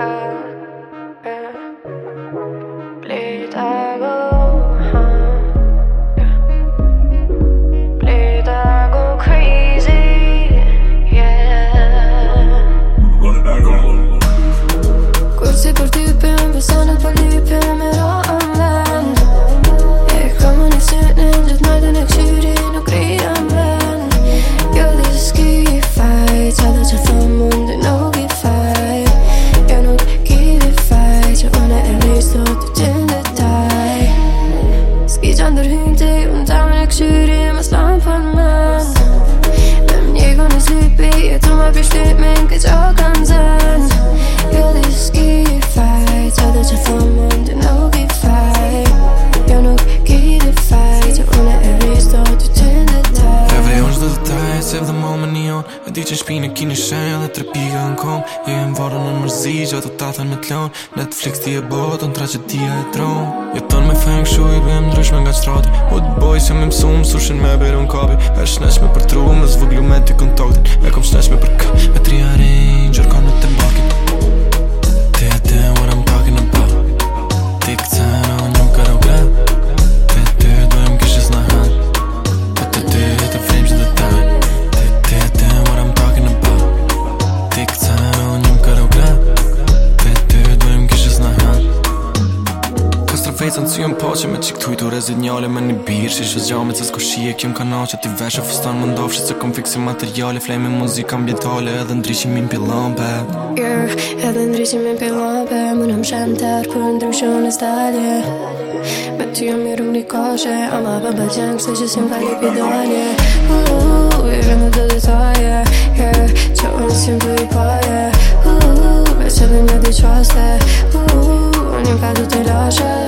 I uh, should vitrinë e kini shenja dhe tre pika në kom Je e më varën në mërzi gjatë të tathën me t'lon Netflix ti e botën, tragedia e dron Je tonë me feng shu i bëjmë ndryshme nga qëtratin Hood boys jam im sum, sushin me beru në kapi E shneshme për tru, me zvuglu me t'i kontaktin E kom shneshme për kë, me tri arin, gjërkon me të bërë nesën të syën po që me qik tujtu rezit njale me një birë Shish vëzgja me cës ko shie kjo në kanal që ti veshë fëstan më ndofshë Që se kom fiksi materiale, flej me muzika mbjetale edhe ndryshim i mpilon për er, Yeah, edhe ndryshim i mpilon për Më në më shem të arë kërë ndrym shumë në stadje Me ty jo mirë më një koshe, ama për bë gjengë se gjithë një palip i dalje Uuuu, i vre të do detaje, yeah, që unë si më bëj pare Uuuu, me që dhe një uuuu, një pa të lashe